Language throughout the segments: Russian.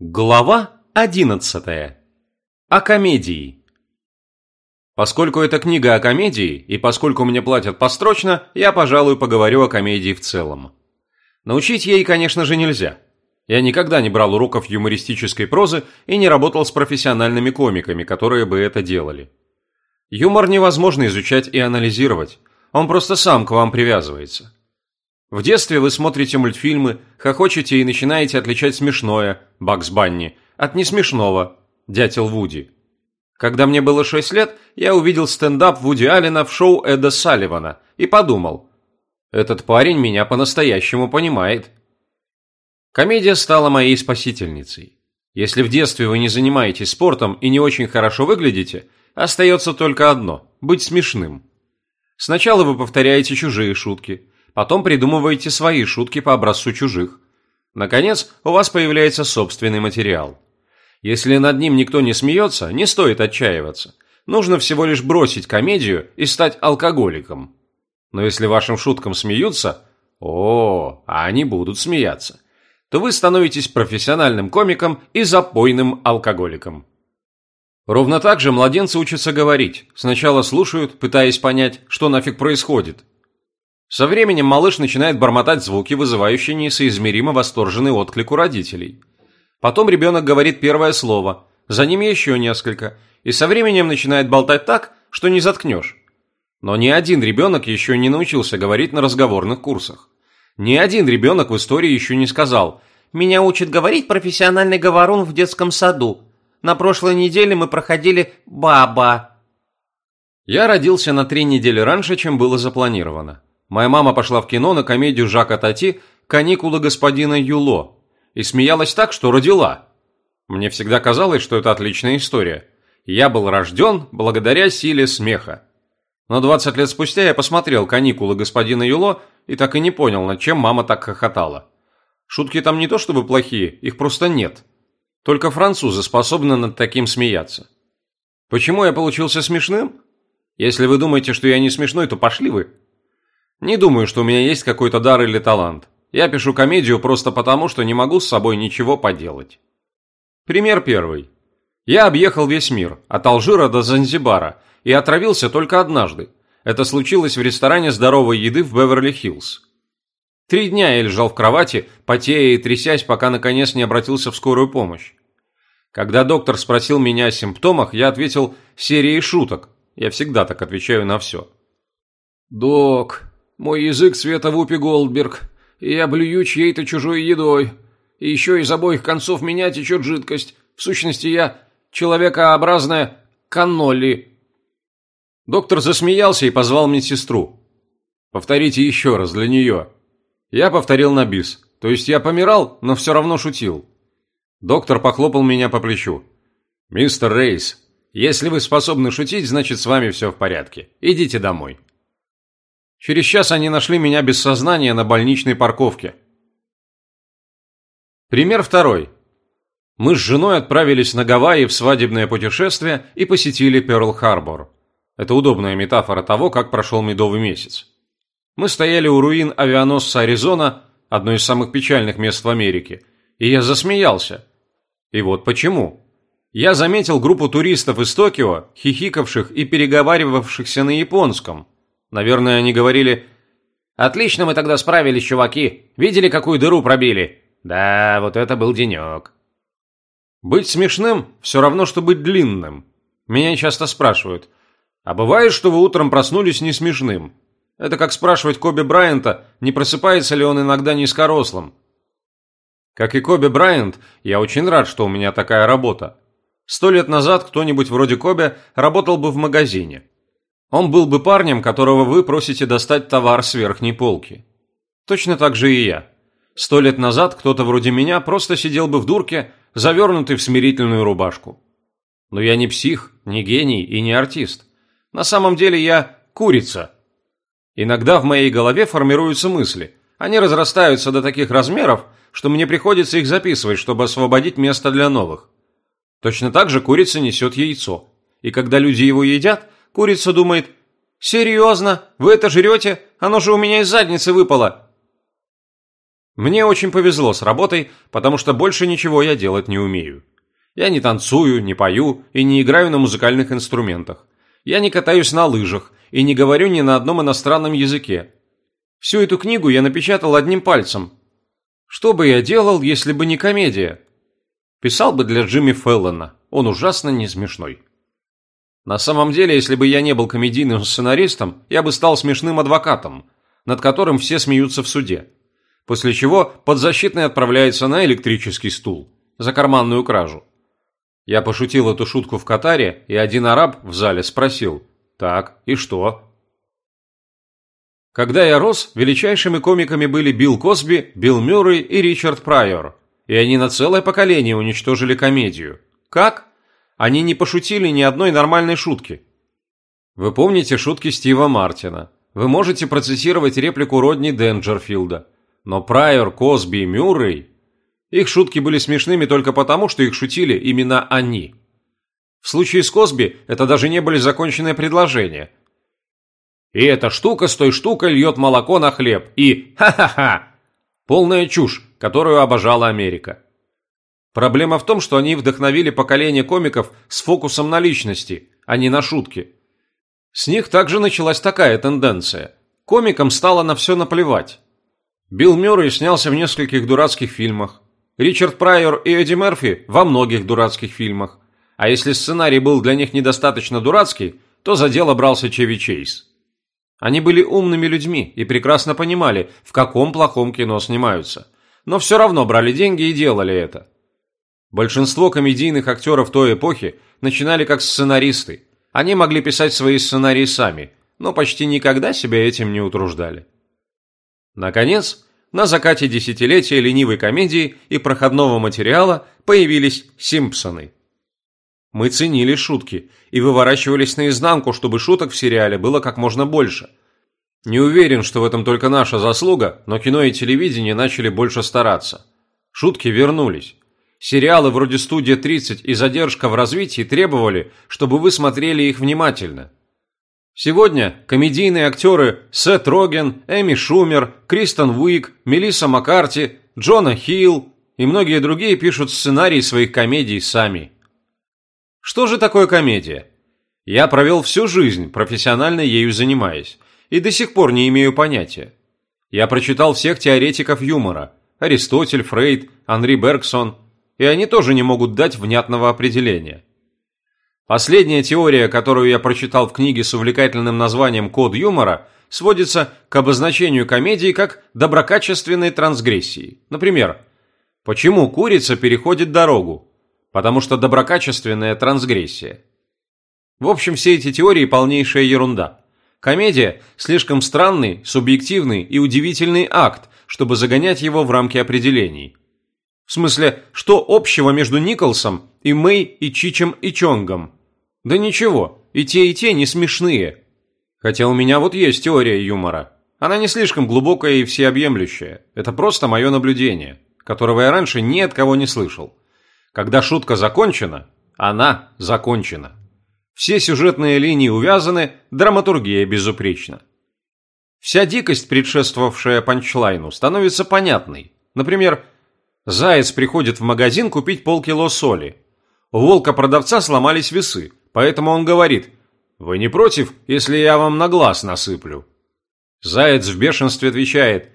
Глава одиннадцатая. О комедии. Поскольку это книга о комедии, и поскольку мне платят построчно, я, пожалуй, поговорю о комедии в целом. Научить ей, конечно же, нельзя. Я никогда не брал уроков юмористической прозы и не работал с профессиональными комиками, которые бы это делали. Юмор невозможно изучать и анализировать, он просто сам к вам привязывается. В детстве вы смотрите мультфильмы, хохочете и начинаете отличать смешное – Бакс Банни от несмешного – Дятел Вуди. Когда мне было 6 лет, я увидел стендап Вуди Аллена в шоу Эда Салливана и подумал – этот парень меня по-настоящему понимает. Комедия стала моей спасительницей. Если в детстве вы не занимаетесь спортом и не очень хорошо выглядите, остается только одно – быть смешным. Сначала вы повторяете чужие шутки – Потом придумываете свои шутки по образцу чужих. Наконец, у вас появляется собственный материал. Если над ним никто не смеется, не стоит отчаиваться. Нужно всего лишь бросить комедию и стать алкоголиком. Но если вашим шуткам смеются, о, а они будут смеяться, то вы становитесь профессиональным комиком и запойным алкоголиком. Ровно так же младенцы учатся говорить. Сначала слушают, пытаясь понять, что нафиг происходит, со временем малыш начинает бормотать звуки, вызывающие несоизмеримо восторженный отклик у родителей. Потом ребенок говорит первое слово, за ним еще несколько, и со временем начинает болтать так, что не заткнешь. Но ни один ребенок еще не научился говорить на разговорных курсах. Ни один ребенок в истории еще не сказал «Меня учит говорить профессиональный говорун в детском саду. На прошлой неделе мы проходили «Баба». Я родился на три недели раньше, чем было запланировано. Моя мама пошла в кино на комедию Жака Тати «Каникулы господина Юло» и смеялась так, что родила. Мне всегда казалось, что это отличная история. Я был рожден благодаря силе смеха. Но 20 лет спустя я посмотрел «Каникулы господина Юло» и так и не понял, над чем мама так хохотала. Шутки там не то чтобы плохие, их просто нет. Только французы способны над таким смеяться. Почему я получился смешным? Если вы думаете, что я не смешной, то пошли вы. Не думаю, что у меня есть какой-то дар или талант. Я пишу комедию просто потому, что не могу с собой ничего поделать. Пример первый. Я объехал весь мир, от Алжира до Занзибара, и отравился только однажды. Это случилось в ресторане здоровой еды в Беверли-Хиллз. Три дня я лежал в кровати, потея и трясясь, пока наконец не обратился в скорую помощь. Когда доктор спросил меня о симптомах, я ответил серией шуток. Я всегда так отвечаю на все. «Док, мой язык цвета Вупи Голдберг, я блюю чьей-то чужой едой. И еще из обоих концов меня течет жидкость. В сущности, я человекообразная каннолли». Доктор засмеялся и позвал медсестру. «Повторите еще раз для нее». Я повторил на бис. То есть я помирал, но все равно шутил. Доктор похлопал меня по плечу. «Мистер Рейс, если вы способны шутить, значит с вами все в порядке. Идите домой». Через час они нашли меня без сознания на больничной парковке. Пример второй. Мы с женой отправились на Гавайи в свадебное путешествие и посетили Перл-Харбор. Это удобная метафора того, как прошел медовый месяц. Мы стояли у руин авианосца Аризона, одно из самых печальных мест в Америке, и я засмеялся. И вот почему. Я заметил группу туристов из Токио, хихикавших и переговаривавшихся на японском – Наверное, они говорили «Отлично мы тогда справились, чуваки. Видели, какую дыру пробили? Да, вот это был денек». Быть смешным все равно, что быть длинным. Меня часто спрашивают, а бывает, что вы утром проснулись не смешным? Это как спрашивать Коби Брайанта, не просыпается ли он иногда низкорослым. Как и Коби Брайант, я очень рад, что у меня такая работа. Сто лет назад кто-нибудь вроде Коби работал бы в магазине. Он был бы парнем, которого вы просите достать товар с верхней полки. Точно так же и я. Сто лет назад кто-то вроде меня просто сидел бы в дурке, завернутый в смирительную рубашку. Но я не псих, не гений и не артист. На самом деле я курица. Иногда в моей голове формируются мысли. Они разрастаются до таких размеров, что мне приходится их записывать, чтобы освободить место для новых. Точно так же курица несет яйцо. И когда люди его едят, Курица думает, «Серьезно? Вы это жрете? Оно же у меня из задницы выпало!» Мне очень повезло с работой, потому что больше ничего я делать не умею. Я не танцую, не пою и не играю на музыкальных инструментах. Я не катаюсь на лыжах и не говорю ни на одном иностранном языке. Всю эту книгу я напечатал одним пальцем. Что бы я делал, если бы не комедия? Писал бы для Джимми Феллона. Он ужасно не смешной. На самом деле, если бы я не был комедийным сценаристом, я бы стал смешным адвокатом, над которым все смеются в суде. После чего подзащитный отправляется на электрический стул за карманную кражу. Я пошутил эту шутку в Катаре, и один араб в зале спросил «Так, и что?» Когда я рос, величайшими комиками были Билл Косби, Билл Мюррей и Ричард Прайор. И они на целое поколение уничтожили комедию. Как? Они не пошутили ни одной нормальной шутки. Вы помните шутки Стива Мартина. Вы можете процитировать реплику Родни Денджерфилда. Но Прайор, Косби и Мюррей... Их шутки были смешными только потому, что их шутили именно они. В случае с Косби это даже не были законченные предложения. И эта штука с той штукой льет молоко на хлеб. И ха-ха-ха! Полная чушь, которую обожала Америка. Проблема в том, что они вдохновили поколение комиков с фокусом на личности, а не на шутки. С них также началась такая тенденция. Комикам стало на все наплевать. Билл Мюррей снялся в нескольких дурацких фильмах. Ричард Прайор и Эдди Мерфи во многих дурацких фильмах. А если сценарий был для них недостаточно дурацкий, то за дело брался Чеви Чейз. Они были умными людьми и прекрасно понимали, в каком плохом кино снимаются. Но все равно брали деньги и делали это. Большинство комедийных актеров той эпохи начинали как сценаристы. Они могли писать свои сценарии сами, но почти никогда себя этим не утруждали. Наконец, на закате десятилетия ленивой комедии и проходного материала появились «Симпсоны». Мы ценили шутки и выворачивались наизнанку, чтобы шуток в сериале было как можно больше. Не уверен, что в этом только наша заслуга, но кино и телевидение начали больше стараться. Шутки вернулись. Сериалы вроде «Студия 30» и «Задержка в развитии» требовали, чтобы вы смотрели их внимательно. Сегодня комедийные актеры Сет Роген, Эми Шумер, Кристен Уик, Мелисса Маккарти, Джона Хилл и многие другие пишут сценарии своих комедий сами. Что же такое комедия? Я провел всю жизнь, профессионально ею занимаясь, и до сих пор не имею понятия. Я прочитал всех теоретиков юмора – Аристотель, Фрейд, Анри Бергсон – и они тоже не могут дать внятного определения. Последняя теория, которую я прочитал в книге с увлекательным названием «Код юмора», сводится к обозначению комедии как доброкачественной трансгрессии. Например, почему курица переходит дорогу? Потому что доброкачественная трансгрессия. В общем, все эти теории полнейшая ерунда. Комедия – слишком странный, субъективный и удивительный акт, чтобы загонять его в рамки определений – в смысле, что общего между Николсом и Мэй и Чичем и Чонгом? Да ничего, и те, и те не смешные. Хотя у меня вот есть теория юмора. Она не слишком глубокая и всеобъемлющая. Это просто мое наблюдение, которого я раньше ни от кого не слышал. Когда шутка закончена, она закончена. Все сюжетные линии увязаны, драматургия безупречна. Вся дикость, предшествовавшая панчлайну, становится понятной. Например, Заяц приходит в магазин купить полкило соли. У волка-продавца сломались весы, поэтому он говорит «Вы не против, если я вам на глаз насыплю?» Заяц в бешенстве отвечает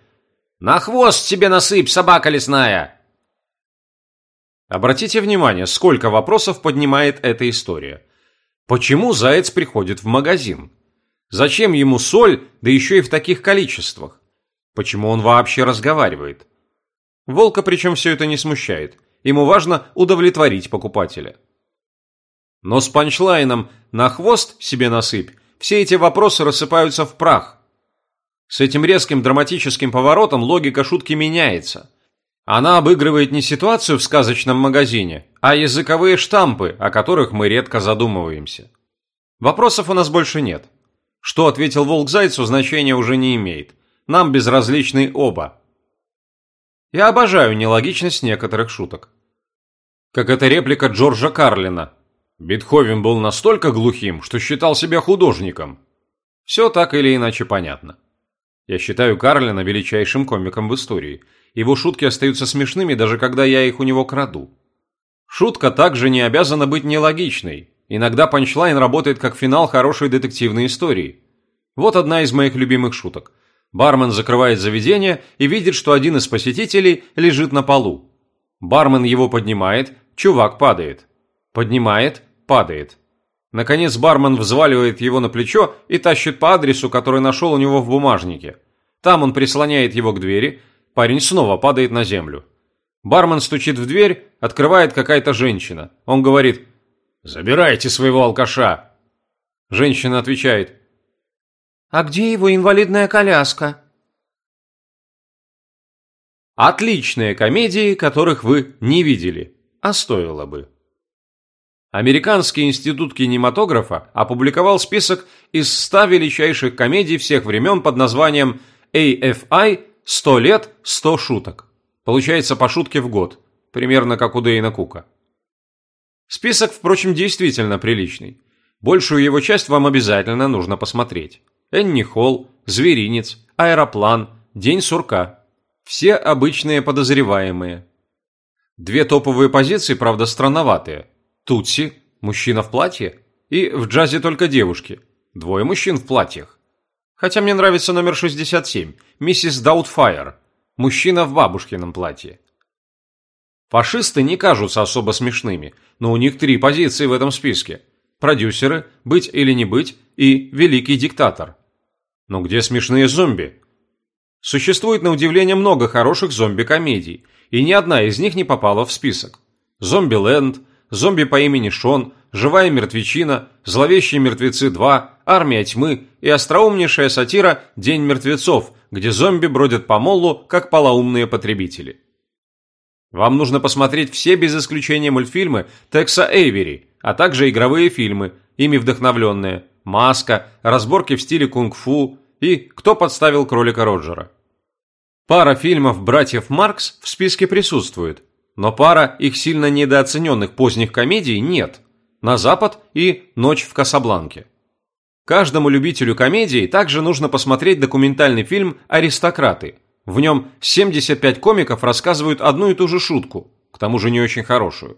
«На хвост себе насыпь, собака лесная!» Обратите внимание, сколько вопросов поднимает эта история. Почему заяц приходит в магазин? Зачем ему соль, да еще и в таких количествах? Почему он вообще разговаривает? Волка причем все это не смущает. Ему важно удовлетворить покупателя. Но с панчлайном «на хвост себе насыпь» все эти вопросы рассыпаются в прах. С этим резким драматическим поворотом логика шутки меняется. Она обыгрывает не ситуацию в сказочном магазине, а языковые штампы, о которых мы редко задумываемся. Вопросов у нас больше нет. Что ответил волк зайцу, значения уже не имеет. Нам безразличны оба. Я обожаю нелогичность некоторых шуток. Как эта реплика Джорджа Карлина. Бетховен был настолько глухим, что считал себя художником. Все так или иначе понятно. Я считаю Карлина величайшим комиком в истории. Его шутки остаются смешными, даже когда я их у него краду. Шутка также не обязана быть нелогичной. Иногда панчлайн работает как финал хорошей детективной истории. Вот одна из моих любимых шуток. Бармен закрывает заведение и видит, что один из посетителей лежит на полу. Бармен его поднимает, чувак падает. Поднимает, падает. Наконец бармен взваливает его на плечо и тащит по адресу, который нашел у него в бумажнике. Там он прислоняет его к двери, парень снова падает на землю. Бармен стучит в дверь, открывает какая-то женщина. Он говорит «Забирайте своего алкаша». Женщина отвечает «А где его инвалидная коляска?» Отличные комедии, которых вы не видели, а стоило бы. Американский институт кинематографа опубликовал список из 100 величайших комедий всех времен под названием AFI «100 лет, 100 шуток». Получается по шутке в год, примерно как у Дэйна Кука. Список, впрочем, действительно приличный. Большую его часть вам обязательно нужно посмотреть. Энни Холл, Зверинец, Аэроплан, День сурка. Все обычные подозреваемые. Две топовые позиции, правда, странноватые – Тутси, мужчина в платье, и в джазе только девушки, двое мужчин в платьях. Хотя мне нравится номер 67, миссис Даутфайр, мужчина в бабушкином платье. Фашисты не кажутся особо смешными, но у них три позиции в этом списке. Продюсеры, быть или не быть, и великий диктатор. Но где смешные зомби? Существует на удивление много хороших зомби-комедий, и ни одна из них не попала в список. Зомби-ленд, зомби по имени Шон, живая мертвечина, зловещие мертвецы 2, армия тьмы и остроумнейшая сатира «День мертвецов», где зомби бродят по моллу, как полоумные потребители. Вам нужно посмотреть все без исключения мультфильмы Текса Эйвери, а также игровые фильмы, ими вдохновленные «Маска», разборки в стиле кунг-фу и «Кто подставил кролика Роджера». Пара фильмов братьев Маркс в списке присутствует, но пара их сильно недооцененных поздних комедий нет. «На Запад» и «Ночь в Касабланке». Каждому любителю комедии также нужно посмотреть документальный фильм «Аристократы». В нем 75 комиков рассказывают одну и ту же шутку, к тому же не очень хорошую.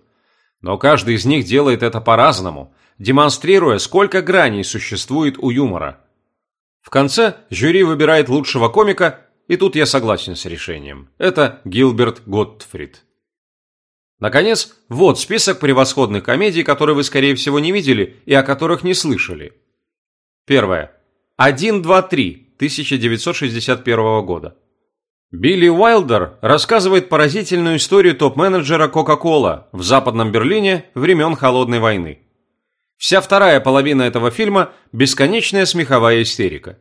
Но каждый из них делает это по-разному, демонстрируя, сколько граней существует у юмора. В конце жюри выбирает лучшего комика, и тут я согласен с решением. Это Гилберт Готтфрид. Наконец, вот список превосходных комедий, которые вы, скорее всего, не видели и о которых не слышали. Первое. 1, 2, 3, 1961 года. Билли Уайлдер рассказывает поразительную историю топ-менеджера Coca-Cola в западном Берлине времен Холодной войны. Вся вторая половина этого фильма – бесконечная смеховая истерика.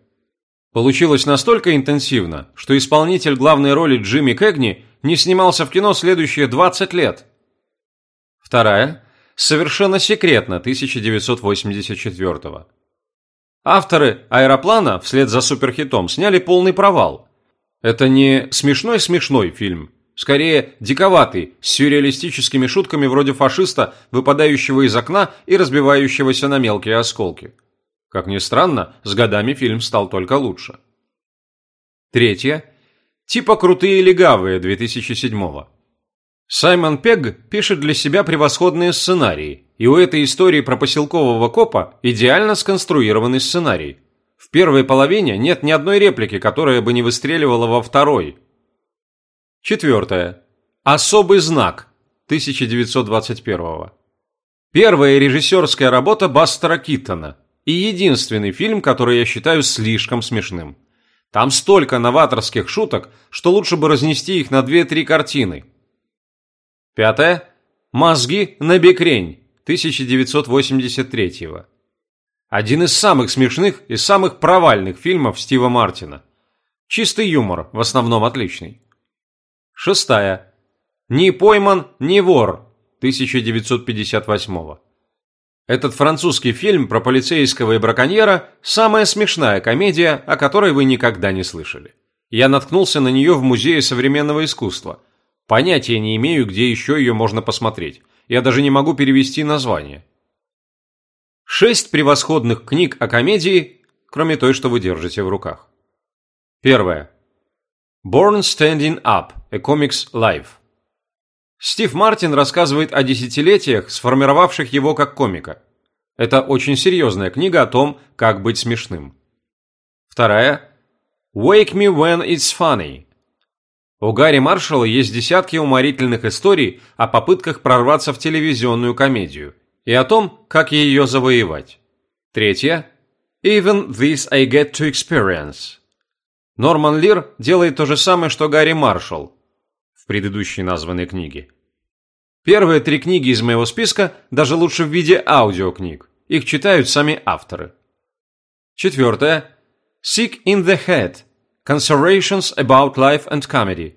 Получилось настолько интенсивно, что исполнитель главной роли Джимми Кэгни не снимался в кино следующие 20 лет – Вторая – совершенно секретно 1984 -го. Авторы «Аэроплана» вслед за суперхитом сняли полный провал. Это не смешной-смешной фильм, скорее диковатый, с сюрреалистическими шутками вроде фашиста, выпадающего из окна и разбивающегося на мелкие осколки. Как ни странно, с годами фильм стал только лучше. Третье. Типа «Крутые легавые» 2007 -го. Саймон Пегг пишет для себя превосходные сценарии, и у этой истории про поселкового копа идеально сконструированный сценарий. В первой половине нет ни одной реплики, которая бы не выстреливала во второй. Четвертое. Особый знак 1921 Первая режиссерская работа Бастера Киттона и единственный фильм, который я считаю слишком смешным. Там столько новаторских шуток, что лучше бы разнести их на две-три картины – Пятое. Мозги на бекрень 1983 -го. Один из самых смешных и самых провальных фильмов Стива Мартина. Чистый юмор, в основном отличный. Шестая. «Не пойман, не вор» 1958 -го. Этот французский фильм про полицейского и браконьера – самая смешная комедия, о которой вы никогда не слышали. Я наткнулся на нее в Музее современного искусства – Понятия не имею, где еще ее можно посмотреть. Я даже не могу перевести название. Шесть превосходных книг о комедии, кроме той, что вы держите в руках. Первое. Born Standing Up – A Comics Live. Стив Мартин рассказывает о десятилетиях, сформировавших его как комика. Это очень серьезная книга о том, как быть смешным. Вторая – Wake Me When It's Funny. У Гарри Маршалла есть десятки уморительных историй о попытках прорваться в телевизионную комедию и о том, как ее завоевать. Третья – Even This I Get to Experience. Норман Лир делает то же самое, что Гарри Маршалл в предыдущей названной книге. Первые три книги из моего списка даже лучше в виде аудиокниг. Их читают сами авторы. Четвертое. Sick in the Head. Considerations about Life and Comedy.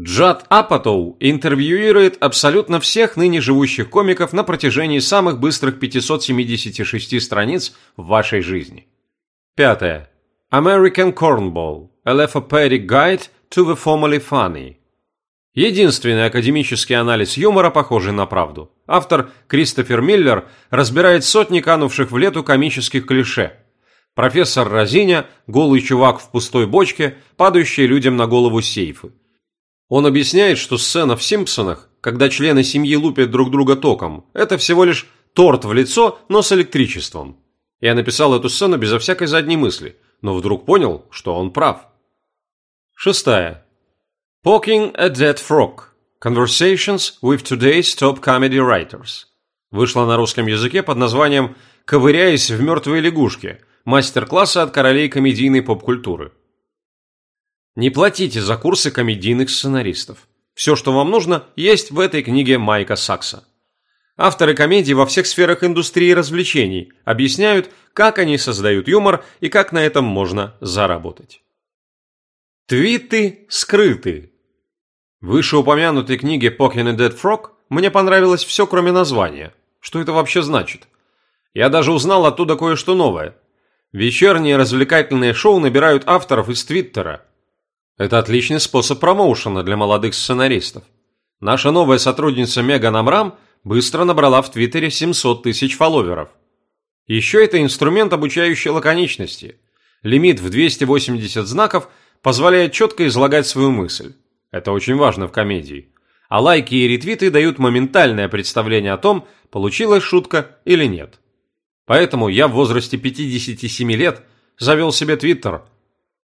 Джад Апатоу интервьюирует абсолютно всех ныне живущих комиков на протяжении самых быстрых 576 страниц в вашей жизни. Пятое. American Cornball. A Lethopedic Guide to the Formerly Funny. Единственный академический анализ юмора, похожий на правду. Автор Кристофер Миллер разбирает сотни канувших в лету комических клише. Профессор Розиня, голый чувак в пустой бочке, падающие людям на голову сейфы. Он объясняет, что сцена в «Симпсонах», когда члены семьи лупят друг друга током, это всего лишь торт в лицо, но с электричеством. Я написал эту сцену безо всякой задней мысли, но вдруг понял, что он прав. Шестая. Poking a Dead Frog. Conversations with Today's Top Comedy Writers. Вышла на русском языке под названием «Ковыряясь в мертвой лягушке. Мастер-классы от королей комедийной поп-культуры». Не платите за курсы комедийных сценаристов. Все, что вам нужно, есть в этой книге Майка Сакса. Авторы комедий во всех сферах индустрии развлечений объясняют, как они создают юмор и как на этом можно заработать. Твиты скрыты. В вышеупомянутой книге Poking a Dead Frog мне понравилось все, кроме названия. Что это вообще значит? Я даже узнал оттуда кое-что новое. Вечерние развлекательные шоу набирают авторов из Твиттера. Это отличный способ промоушена для молодых сценаристов. Наша новая сотрудница Меган Амрам быстро набрала в Твиттере 700 тысяч фолловеров. Еще это инструмент, обучающий лаконичности. Лимит в 280 знаков позволяет четко излагать свою мысль. Это очень важно в комедии. А лайки и ретвиты дают моментальное представление о том, получилась шутка или нет. Поэтому я в возрасте 57 лет завел себе твиттер.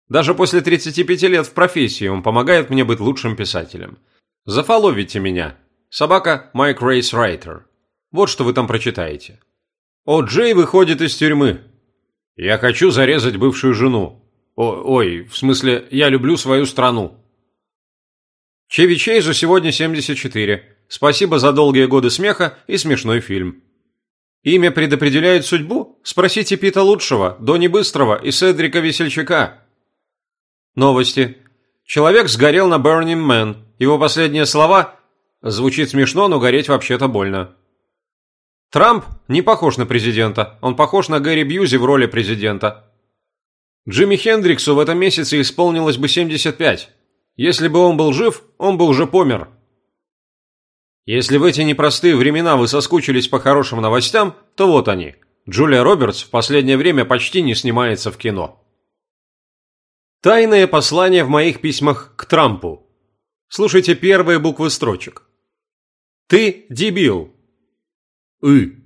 Даже после 35 лет в профессии он помогает мне быть лучшим писателем. Зафоловите меня. Собака Майк Рейс Райтер. Вот что вы там прочитаете. О, Джей выходит из тюрьмы. Я хочу зарезать бывшую жену. О, ой, в смысле, я люблю свою страну. Чевичей за сегодня 74. Спасибо за долгие годы смеха и смешной фильм. Имя предопределяет судьбу? Спросите Пита Лучшего, Дони Быстрого и Седрика Весельчака. Новости. Человек сгорел на Burning Man. Его последние слова Звучит смешно, но гореть вообще-то больно. Трамп не похож на президента. Он похож на Гэри Бьюзи в роли президента. Джимми Хендриксу в этом месяце исполнилось бы 75. Если бы он был жив, он бы уже помер. Если в эти непростые времена вы соскучились по хорошим новостям, то вот они. Джулия Робертс в последнее время почти не снимается в кино. Тайное послание в моих письмах к Трампу. Слушайте первые буквы строчек. Ты дебил. И.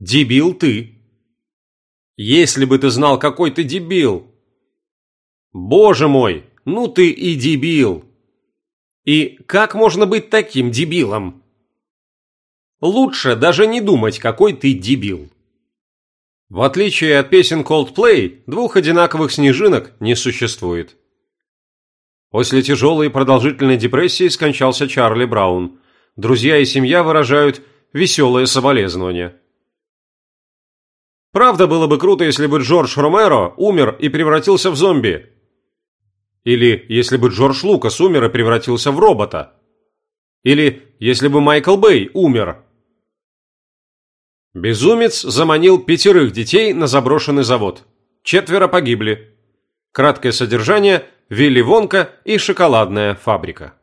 Дебил ты. Если бы ты знал, какой ты дебил. Боже мой, ну ты и дебил! И как можно быть таким дебилом? Лучше даже не думать, какой ты дебил. В отличие от песен Coldplay, двух одинаковых снежинок не существует. После тяжелой и продолжительной депрессии скончался Чарли Браун. Друзья и семья выражают веселое соболезнование. Правда, было бы круто, если бы Джордж Ромеро умер и превратился в зомби, или если бы Джордж Лукас умер и превратился в робота. Или если бы Майкл Бэй умер. Безумец заманил пятерых детей на заброшенный завод. Четверо погибли. Краткое содержание – Вилли Вонка и шоколадная фабрика.